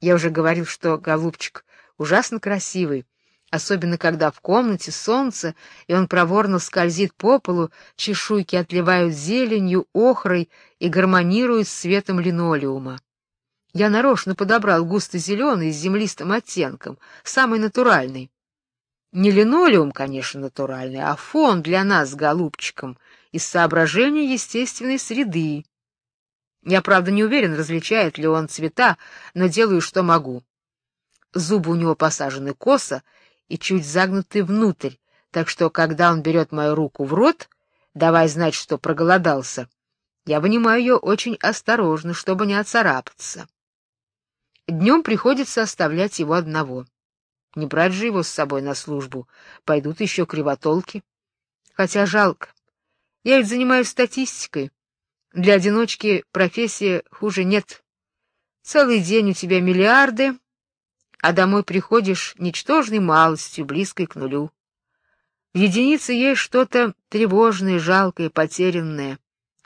Я уже говорил, что голубчик ужасно красивый, особенно когда в комнате солнце, и он проворно скользит по полу, чешуйки отливают зеленью, охрой и гармонируют с цветом линолеума. Я нарочно подобрал густо-зеленый с землистым оттенком, самый натуральный. Не линолеум, конечно, натуральный, а фон для нас с голубчиком из соображения естественной среды. Я, правда, не уверен, различает ли он цвета, но делаю, что могу. Зубы у него посажены косо и чуть загнуты внутрь, так что, когда он берет мою руку в рот, давай знать, что проголодался, я вынимаю ее очень осторожно, чтобы не оцарапаться. Днем приходится оставлять его одного. Не брать же его с собой на службу, пойдут еще кривотолки. Хотя жалко. Я ведь занимаюсь статистикой. Для одиночки профессия хуже нет. Целый день у тебя миллиарды, а домой приходишь ничтожной малостью, близкой к нулю. В единице есть что-то тревожное, жалкое, потерянное.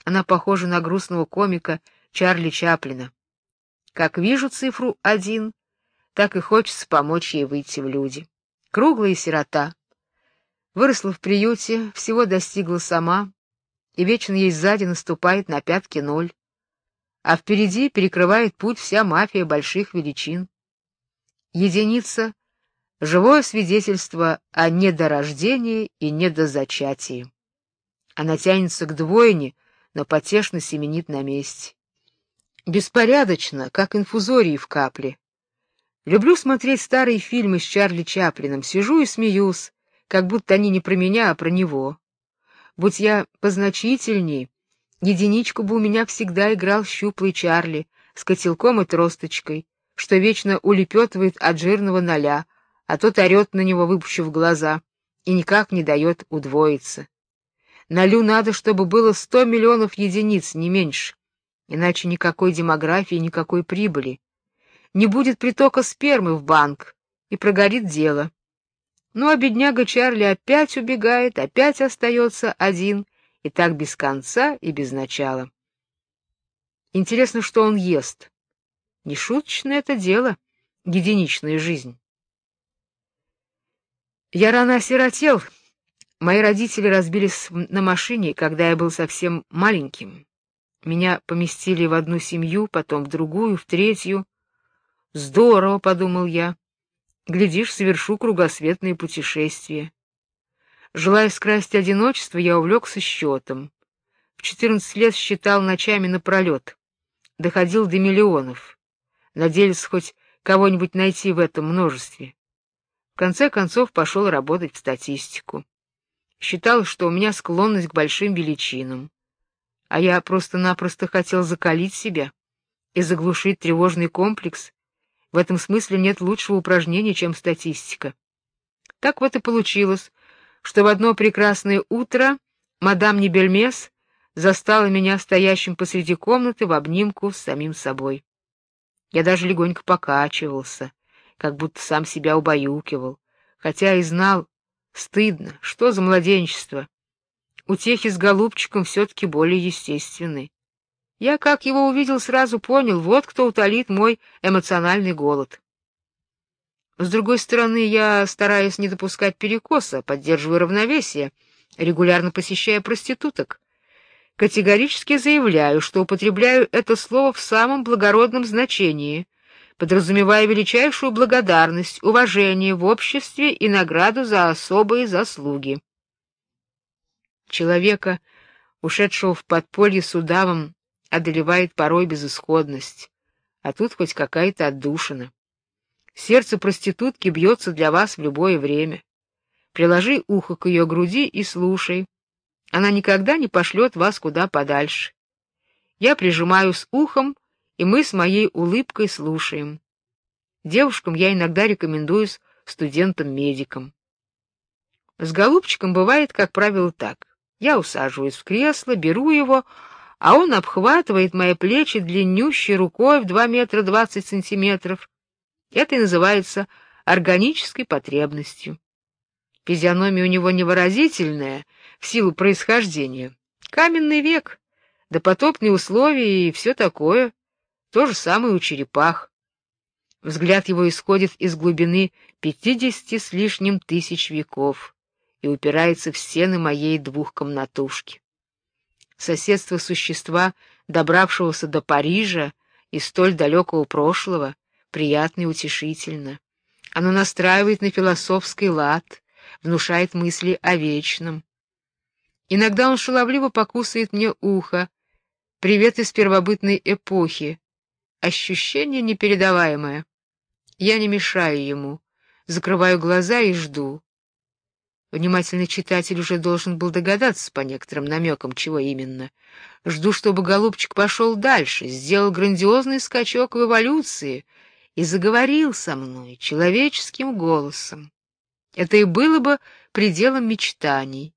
Она похожа на грустного комика Чарли Чаплина. Как вижу цифру один, так и хочется помочь ей выйти в люди. Круглая сирота. Выросла в приюте, всего достигла сама, и вечно ей сзади наступает на пятки ноль. А впереди перекрывает путь вся мафия больших величин единица — живое свидетельство о недорождении и недозачатии. Она тянется к двойне, но потешно семенит на месте. Беспорядочно, как инфузории в капле. Люблю смотреть старые фильмы с Чарли Чаплином, сижу и смеюсь, как будто они не про меня, а про него. Будь я позначительней, единичку бы у меня всегда играл щуплый Чарли с котелком и тросточкой, что вечно улепетывает от жирного ноля, а тот орет на него, выпучив глаза, и никак не дает удвоиться. Нолю надо, чтобы было сто миллионов единиц, не меньше, иначе никакой демографии, никакой прибыли. Не будет притока спермы в банк, и прогорит дело. Ну а бедняга Чарли опять убегает, опять остается один, и так без конца и без начала. Интересно, что он ест. Нешуточное это дело, единичная жизнь. Я рано осиротел. Мои родители разбились на машине, когда я был совсем маленьким. Меня поместили в одну семью, потом в другую, в третью. Здорово, подумал я. Глядишь, совершу кругосветное путешествие. Желая скрасить одиночество, я увлекся счетом. В четырнадцать лет считал ночами напролет. Доходил до миллионов надеялся хоть кого-нибудь найти в этом множестве. В конце концов пошел работать в статистику. Считал, что у меня склонность к большим величинам, а я просто-напросто хотел закалить себя и заглушить тревожный комплекс. В этом смысле нет лучшего упражнения, чем статистика. Так вот и получилось, что в одно прекрасное утро мадам Небельмес застала меня стоящим посреди комнаты в обнимку с самим собой. Я даже легонько покачивался, как будто сам себя убаюкивал, хотя и знал, стыдно, что за младенчество. Утехи с голубчиком все-таки более естественны. Я, как его увидел, сразу понял, вот кто утолит мой эмоциональный голод. С другой стороны, я стараюсь не допускать перекоса, поддерживаю равновесие, регулярно посещая проституток категорически заявляю, что употребляю это слово в самом благородном значении, подразумевая величайшую благодарность, уважение в обществе и награду за особые заслуги. Человека, ушедшего в подполье с удавом, одолевает порой безысходность, а тут хоть какая-то отдушина. Сердце проститутки бьется для вас в любое время. Приложи ухо к ее груди и слушай. Она никогда не пошлет вас куда подальше. Я прижимаюсь ухом, и мы с моей улыбкой слушаем. Девушкам я иногда рекомендуюсь студентам-медикам. С голубчиком бывает, как правило, так. Я усаживаюсь в кресло, беру его, а он обхватывает мои плечи длиннющей рукой в два метра двадцать сантиметров. Это и называется органической потребностью. Физиономия у него невыразительная — в силу происхождения. Каменный век, допотопные условия и все такое. То же самое у черепах. Взгляд его исходит из глубины пятидесяти с лишним тысяч веков и упирается в стены моей двухкомнатушки. Соседство существа, добравшегося до Парижа и столь далекого прошлого, приятно и утешительно. Оно настраивает на философский лад, внушает мысли о вечном. Иногда он шаловливо покусывает мне ухо. Привет из первобытной эпохи. Ощущение непередаваемое. Я не мешаю ему, закрываю глаза и жду. Внимательный читатель уже должен был догадаться по некоторым намекам, чего именно. Жду, чтобы голубчик пошел дальше, сделал грандиозный скачок в эволюции и заговорил со мной человеческим голосом. Это и было бы пределом мечтаний.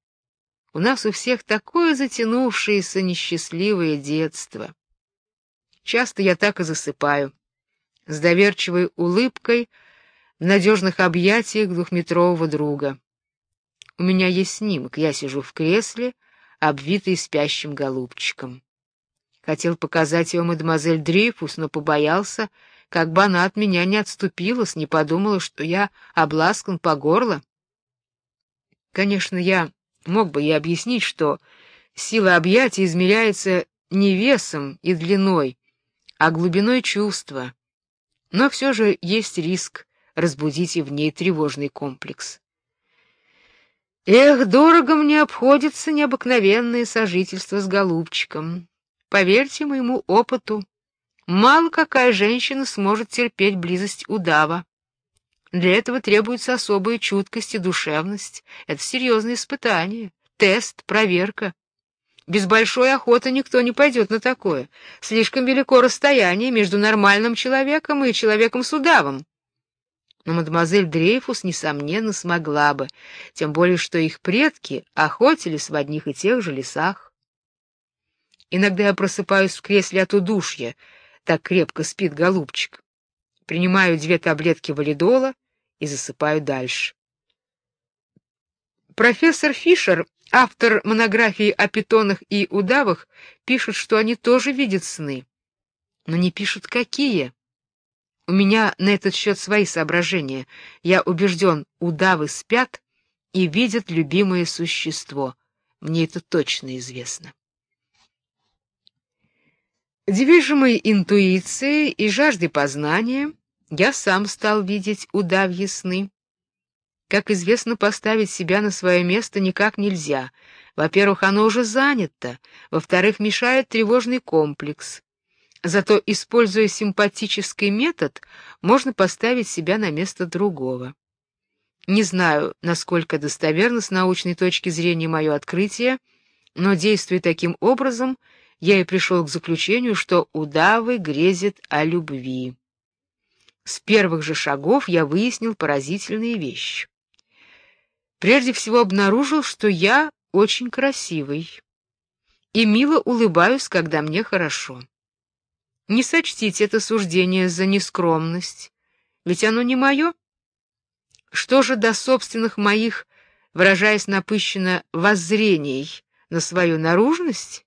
У нас у всех такое затянувшееся несчастливое детство. Часто я так и засыпаю, с доверчивой улыбкой в надежных объятиях двухметрового друга. У меня есть снимок, я сижу в кресле, обвитый спящим голубчиком. Хотел показать его мадемуазель Дрейфус, но побоялся, как бы она от меня не отступилась, не подумала, что я обласкан по горло. Конечно, я мог бы ей объяснить, что сила объятия измеряется не весом и длиной, а глубиной чувства. Но все же есть риск разбудить и в ней тревожный комплекс. Эх, дорого мне обходится необыкновенное сожительство с голубчиком. Поверьте моему опыту, мало какая женщина сможет терпеть близость удава. Для этого требуется особая чуткость и душевность. Это серьезное испытание, тест, проверка. Без большой охоты никто не пойдет на такое. Слишком велико расстояние между нормальным человеком и человеком с удавом. Но мадемуазель Дрейфус несомненно смогла бы, тем более что их предки охотились в одних и тех же лесах. Иногда я просыпаюсь в кресле от удушья, так крепко спит голубчик. Принимаю две таблетки валидола и засыпаю дальше. Профессор Фишер, автор монографии о питонах и удавах, пишет, что они тоже видят сны, но не пишут какие. У меня на этот счет свои соображения. Я убежден, удавы спят и видят любимое существо. Мне это точно известно. Движимой интуицией и жаждой познания я сам стал видеть удавьи сны. Как известно, поставить себя на свое место никак нельзя. Во-первых, оно уже занято, во-вторых, мешает тревожный комплекс. Зато, используя симпатический метод, можно поставить себя на место другого. Не знаю, насколько достоверно с научной точки зрения мое открытие, но действуя таким образом, я и пришел к заключению, что удавы грезят о любви. С первых же шагов я выяснил поразительные вещи. Прежде всего обнаружил, что я очень красивый и мило улыбаюсь, когда мне хорошо. Не сочтите это суждение за нескромность, ведь оно не мое. Что же до собственных моих, выражаясь напыщенно, воззрений на свою наружность,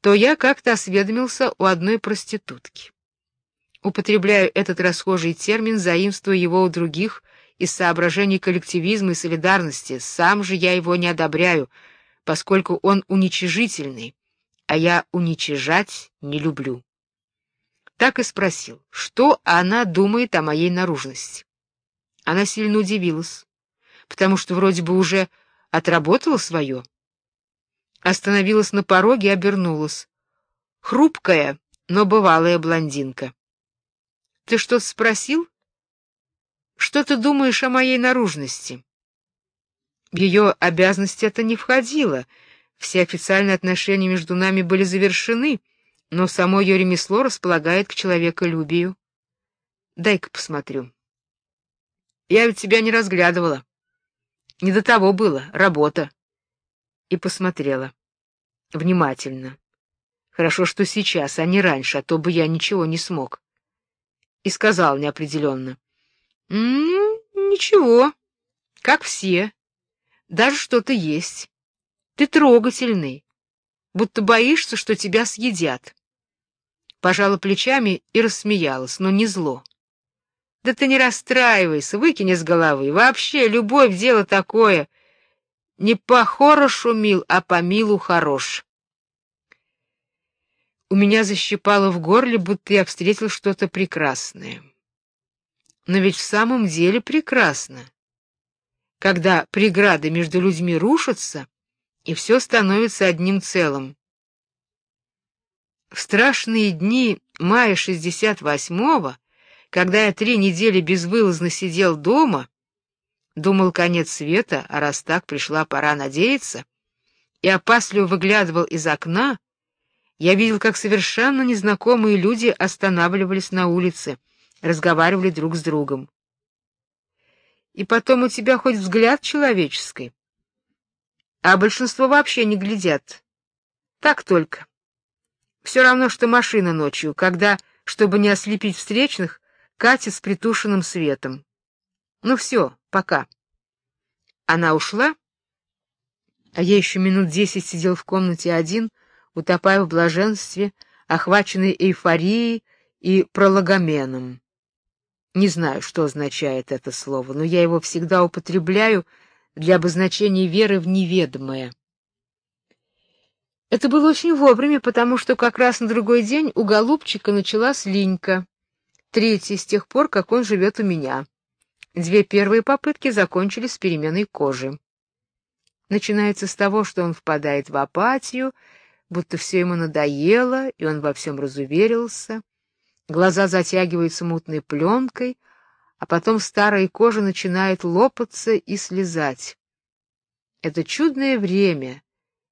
то я как-то осведомился у одной проститутки. Употребляю этот расхожий термин, заимствуя его у других из соображений коллективизма и солидарности. Сам же я его не одобряю, поскольку он уничижительный, а я уничижать не люблю. Так и спросил, что она думает о моей наружности. Она сильно удивилась, потому что вроде бы уже отработала свое. Остановилась на пороге и обернулась. Хрупкая, но бывалая блондинка. Ты что спросил? Что ты думаешь о моей наружности? В ее обязанности это не входило. Все официальные отношения между нами были завершены, но само ее ремесло располагает к человеколюбию. Дай-ка посмотрю. Я ведь тебя не разглядывала. Не до того было, работа. И посмотрела. Внимательно. Хорошо, что сейчас, а не раньше, а то бы я ничего не смог и сказал неопределенно. «М ничего, как все. Даже что-то есть. Ты трогательный, будто боишься, что тебя съедят». Пожала плечами и рассмеялась, но не зло. Да ты не расстраивайся, выкини с головы. Вообще, любовь — дело такое. Не по хорошу мил, а по милу хорош. У меня защипало в горле, будто я встретил что-то прекрасное. Но ведь в самом деле прекрасно. Когда преграды между людьми рушатся, и все становится одним целым. В страшные дни мая 68-го, когда я три недели безвылазно сидел дома, думал конец света, а раз так пришла пора надеяться, и опасливо выглядывал из окна, я видел, как совершенно незнакомые люди останавливались на улице, разговаривали друг с другом. И потом у тебя хоть взгляд человеческий, а большинство вообще не глядят. Так только. Все равно, что машина ночью, когда, чтобы не ослепить встречных, катит с притушенным светом. Ну все, пока. Она ушла, а я еще минут десять сидел в комнате один, утопая в блаженстве, охваченный эйфорией и прологоменом. Не знаю, что означает это слово, но я его всегда употребляю для обозначения веры в неведомое. Это было очень вовремя, потому что как раз на другой день у голубчика началась линька, третья с тех пор, как он живет у меня. Две первые попытки закончились с переменой кожи. Начинается с того, что он впадает в апатию будто все ему надоело, и он во всем разуверился. Глаза затягиваются мутной пленкой, а потом старая кожа начинает лопаться и слезать. Это чудное время,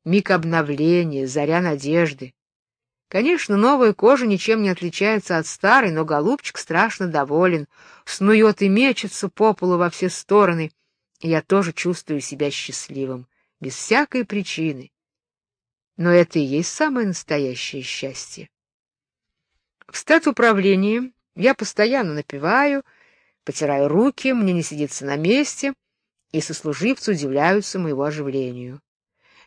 миг обновления, заря надежды. Конечно, новая кожа ничем не отличается от старой, но голубчик страшно доволен, снует и мечется по полу во все стороны, я тоже чувствую себя счастливым, без всякой причины. Но это и есть самое настоящее счастье. В стат-управлении я постоянно напеваю, потираю руки, мне не сидится на месте, и сослуживцы удивляются моему оживлению.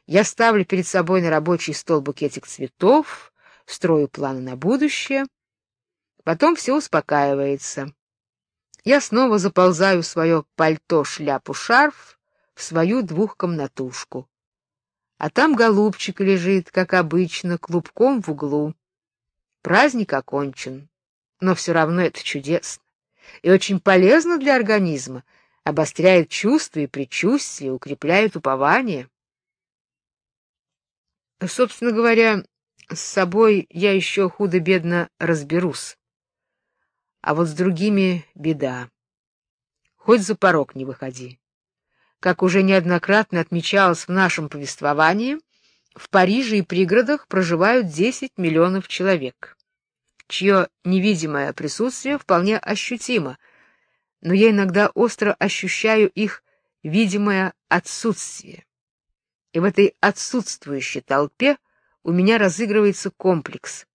Я ставлю перед собой на рабочий стол букетик цветов, строю планы на будущее. Потом все успокаивается. Я снова заползаю в свое пальто, шляпу, шарф, в свою двухкомнатушку а там голубчик лежит, как обычно, клубком в углу. Праздник окончен, но все равно это чудесно и очень полезно для организма, обостряет чувства и предчувствия, укрепляет упование. Собственно говоря, с собой я еще худо-бедно разберусь. А вот с другими беда. Хоть за порог не выходи. Как уже неоднократно отмечалось в нашем повествовании, в Париже и пригородах проживают 10 миллионов человек, чье невидимое присутствие вполне ощутимо, но я иногда остро ощущаю их видимое отсутствие. И в этой отсутствующей толпе у меня разыгрывается комплекс.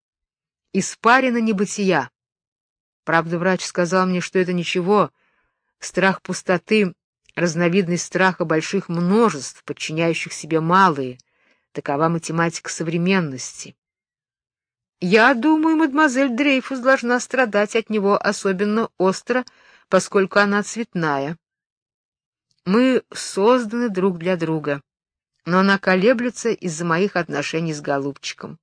Испарина небытия. Правда, врач сказал мне, что это ничего, страх пустоты разновидность страха больших множеств, подчиняющих себе малые. Такова математика современности. Я думаю, мадемуазель Дрейфус должна страдать от него особенно остро, поскольку она цветная. Мы созданы друг для друга, но она колеблется из-за моих отношений с голубчиком.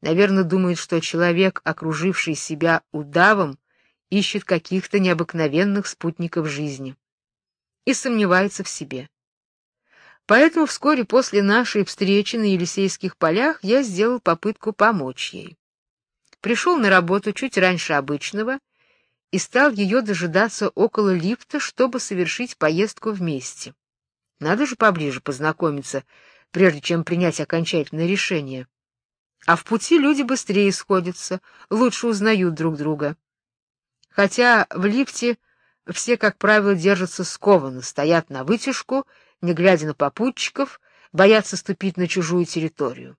Наверное, думает, что человек, окруживший себя удавом, ищет каких-то необыкновенных спутников жизни и сомневается в себе. Поэтому вскоре после нашей встречи на Елисейских полях я сделал попытку помочь ей. Пришел на работу чуть раньше обычного и стал ее дожидаться около лифта, чтобы совершить поездку вместе. Надо же поближе познакомиться, прежде чем принять окончательное решение. А в пути люди быстрее сходятся, лучше узнают друг друга. Хотя в лифте все, как правило, держатся скованно, стоят на вытяжку, не глядя на попутчиков, боятся ступить на чужую территорию.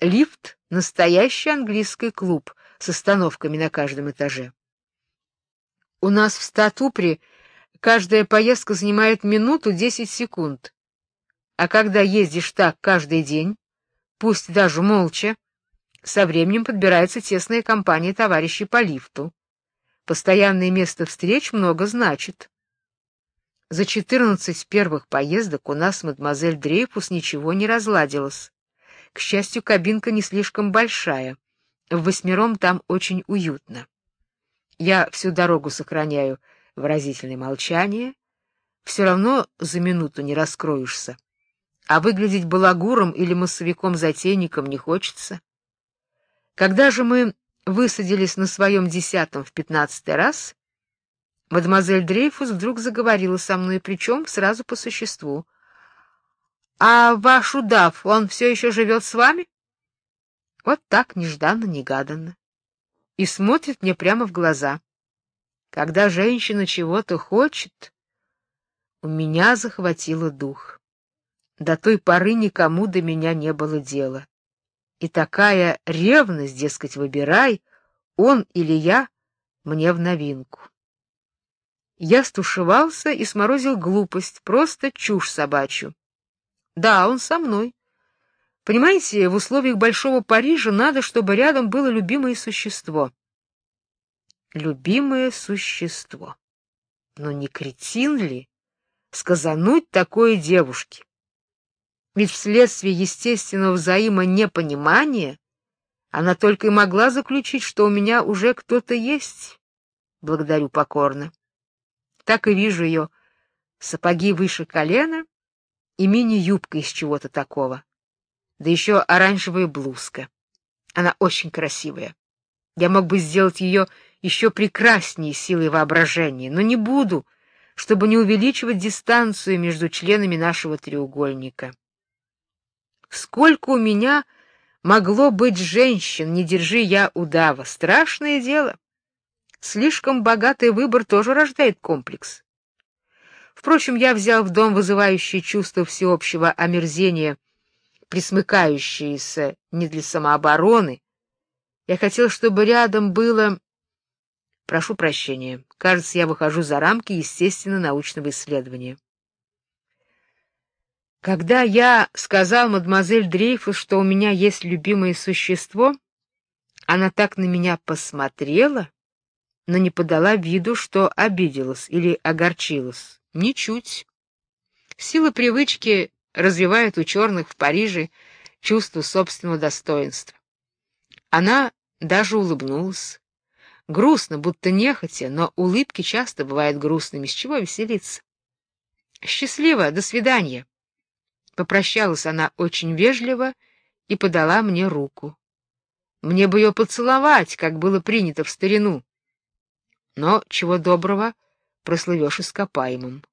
Лифт — настоящий английский клуб с остановками на каждом этаже. У нас в Статупре каждая поездка занимает минуту десять секунд. А когда ездишь так каждый день, пусть даже молча, со временем подбирается тесная компания товарищей по лифту. Постоянное место встреч много значит. За четырнадцать первых поездок у нас мадемуазель Дрейфус ничего не разладилось. К счастью, кабинка не слишком большая. В восьмером там очень уютно. Я всю дорогу сохраняю выразительное молчание, все равно за минуту не раскроешься. А выглядеть балагуром или массовиком-затейником не хочется. Когда же мы высадились на своем десятом в пятнадцатый раз, мадемуазель Дрейфус вдруг заговорила со мной, причем сразу по существу. А ваш удав, он все еще живет с вами? Вот так нежданно-негаданно. И смотрит мне прямо в глаза. Когда женщина чего-то хочет, у меня захватило дух. До той поры никому до меня не было дела. И такая ревность, дескать, выбирай, он или я, мне в новинку. Я стушевался и сморозил глупость, просто чушь собачью. Да, он со мной. Понимаете, в условиях большого Парижа надо, чтобы рядом было любимое существо. Любимое существо. Но не кретин ли сказануть такое девушке? Ведь вследствие естественного взаимонепонимания она только и могла заключить, что у меня уже кто-то есть. Благодарю покорно. Так и вижу ее сапоги выше колена и мини-юбка из чего-то такого. Да еще оранжевая блузка. Она очень красивая. Я мог бы сделать ее еще прекраснее силой воображения, но не буду, чтобы не увеличивать дистанцию между членами нашего треугольника. Сколько у меня могло быть женщин, не держи я удава, страшное дело. Слишком богатый выбор тоже рождает комплекс. Впрочем, я взял в дом вызывающее чувство всеобщего омерзения, присмыкающееся не для самообороны. Я хотел, чтобы рядом было Прошу прощения. Кажется, я выхожу за рамки естественно-научного исследования. Когда я сказал мадемуазель Дрейфус, что у меня есть любимое существо, она так на меня посмотрела, но не подала виду, что обиделась или огорчилась. Ничуть. Сила привычки развивает у черных в Париже чувство собственного достоинства. Она даже улыбнулась. Грустно, будто нехотя, но улыбки часто бывают грустными, с чего веселиться. Счастливо, до свидания. Попрощалась она очень вежливо и подала мне руку. Мне бы ее поцеловать, как было принято в старину. Но чего доброго, прослывешь ископаемым.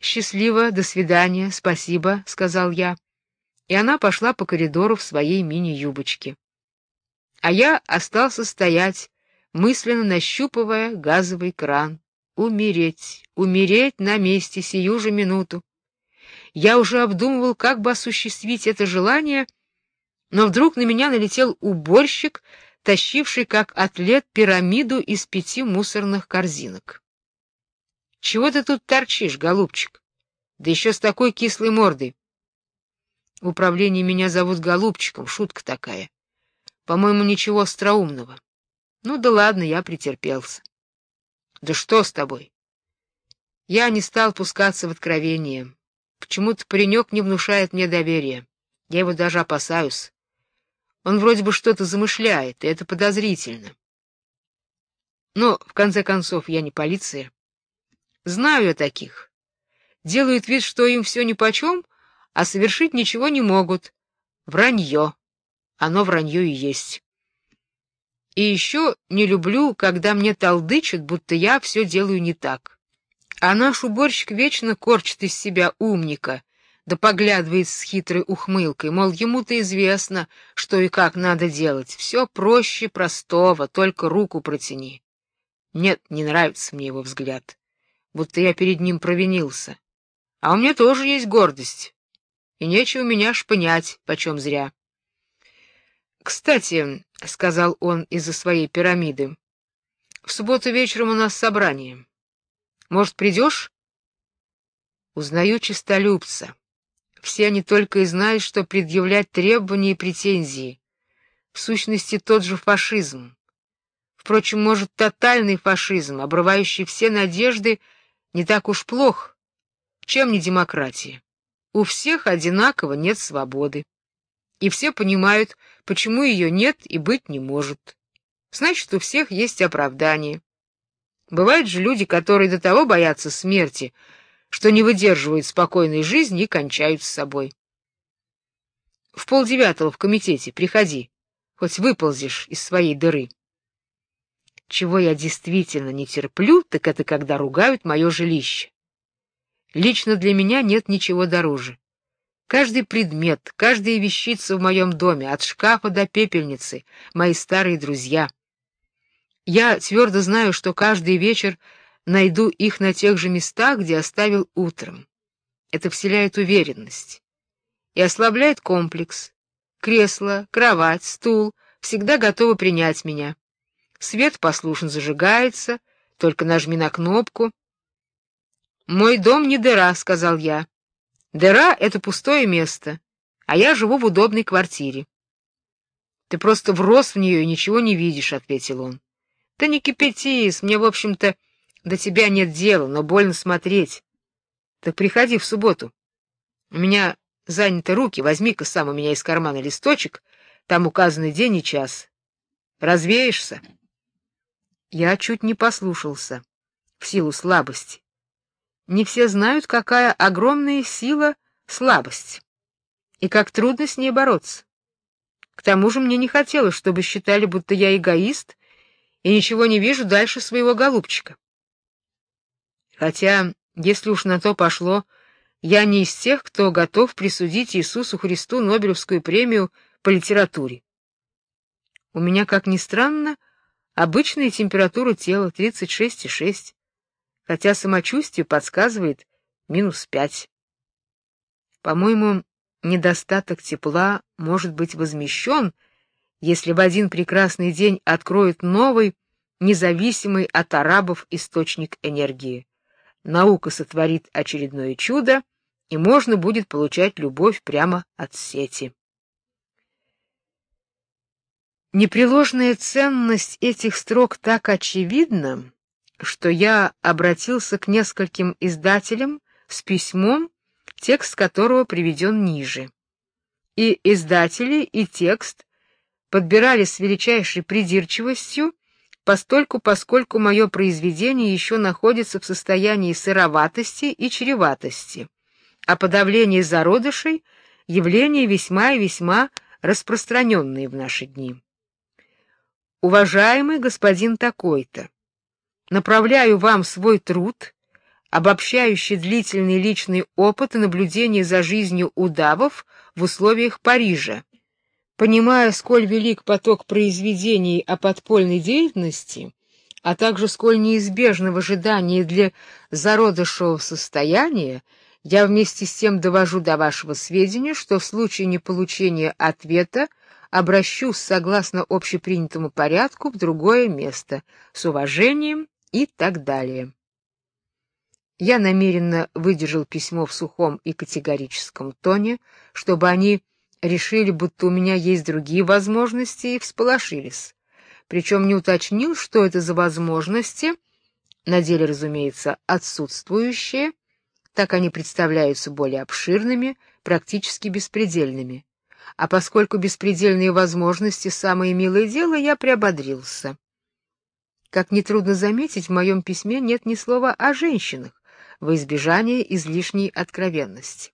Счастливо, до свидания, спасибо, сказал я. И она пошла по коридору в своей мини-юбочке. А я остался стоять, мысленно нащупывая газовый кран. Умереть, умереть на месте сию же минуту. Я уже обдумывал, как бы осуществить это желание, но вдруг на меня налетел уборщик, тащивший как атлет пирамиду из пяти мусорных корзинок. Чего ты тут торчишь, голубчик? Да еще с такой кислой мордой. В управлении меня зовут голубчиком, шутка такая. По-моему, ничего остроумного. Ну да ладно, я претерпелся. Да что с тобой? Я не стал пускаться в откровение. Почему-то паренек не внушает мне доверия. Я его даже опасаюсь. Он вроде бы что-то замышляет, и это подозрительно. Но, в конце концов, я не полиция. Знаю я таких. Делают вид, что им все нипочем, а совершить ничего не могут. Вранье. Оно вранье и есть. И еще не люблю, когда мне толдычат, будто я все делаю не так. А наш уборщик вечно корчит из себя умника, да поглядывает с хитрой ухмылкой, мол, ему-то известно, что и как надо делать. Все проще простого, только руку протяни. Нет, не нравится мне его взгляд, будто я перед ним провинился. А у меня тоже есть гордость, и нечего меня шпынять, почем зря. Кстати, — сказал он из-за своей пирамиды, — в субботу вечером у нас собрание. Может, придешь? Узнаю чистолюбца. Все они только и знают, что предъявлять требования и претензии. В сущности, тот же фашизм. Впрочем, может, тотальный фашизм, обрывающий все надежды, не так уж плох, чем не демократия. У всех одинаково нет свободы. И все понимают, почему ее нет и быть не может. Значит, у всех есть оправдание. Бывают же люди, которые до того боятся смерти, что не выдерживают спокойной жизни и кончают с собой. В полдевятого в комитете приходи, хоть выползешь из своей дыры. Чего я действительно не терплю, так это когда ругают мое жилище. Лично для меня нет ничего дороже. Каждый предмет, каждая вещица в моем доме, от шкафа до пепельницы, мои старые друзья. Я твердо знаю, что каждый вечер найду их на тех же местах, где оставил утром. Это вселяет уверенность и ослабляет комплекс. Кресло, кровать, стул всегда готовы принять меня. Свет послушно зажигается, только нажми на кнопку. Мой дом не дыра, сказал я. Дыра это пустое место, а я живу в удобной квартире. Ты просто врос в нее и ничего не видишь, ответил он. Да не кипятись, мне, в общем-то, до тебя нет дела, но больно смотреть. Так приходи в субботу. У меня заняты руки, возьми-ка сам у меня из кармана листочек, там указаны день и час. Развеешься? Я чуть не послушался в силу слабости. Не все знают, какая огромная сила слабость и как трудно с ней бороться. К тому же мне не хотелось, чтобы считали, будто я эгоист и ничего не вижу дальше своего голубчика. Хотя, если уж на то пошло, я не из тех, кто готов присудить Иисусу Христу Нобелевскую премию по литературе. У меня, как ни странно, обычная температура тела 36,6 хотя самочувствие подсказывает минус пять. По-моему, недостаток тепла может быть возмещен, если в один прекрасный день откроют новый, независимый от арабов источник энергии. Наука сотворит очередное чудо, и можно будет получать любовь прямо от сети. Непреложная ценность этих строк так очевидна, что я обратился к нескольким издателям с письмом, текст которого приведен ниже. И издатели, и текст подбирали с величайшей придирчивостью, постольку поскольку мое произведение еще находится в состоянии сыроватости и чреватости, а подавление зародышей явление весьма и весьма распространенное в наши дни. Уважаемый господин такой-то, направляю вам свой труд, обобщающий длительный личный опыт и наблюдение за жизнью удавов в условиях Парижа. Понимая, сколь велик поток произведений о подпольной деятельности, а также сколь неизбежно в ожидании для зародышевого состояния, я вместе с тем довожу до вашего сведения, что в случае неполучения ответа обращусь согласно общепринятому порядку в другое место. С уважением, и так далее. Я намеренно выдержал письмо в сухом и категорическом тоне, чтобы они решили, будто у меня есть другие возможности, и всполошились. Причем не уточнил, что это за возможности, на деле, разумеется, отсутствующие, так они представляются более обширными, практически беспредельными. А поскольку беспредельные возможности самое милое дело, я приободрился. Как нетрудно заметить, в моем письме нет ни слова о женщинах, во избежание излишней откровенности.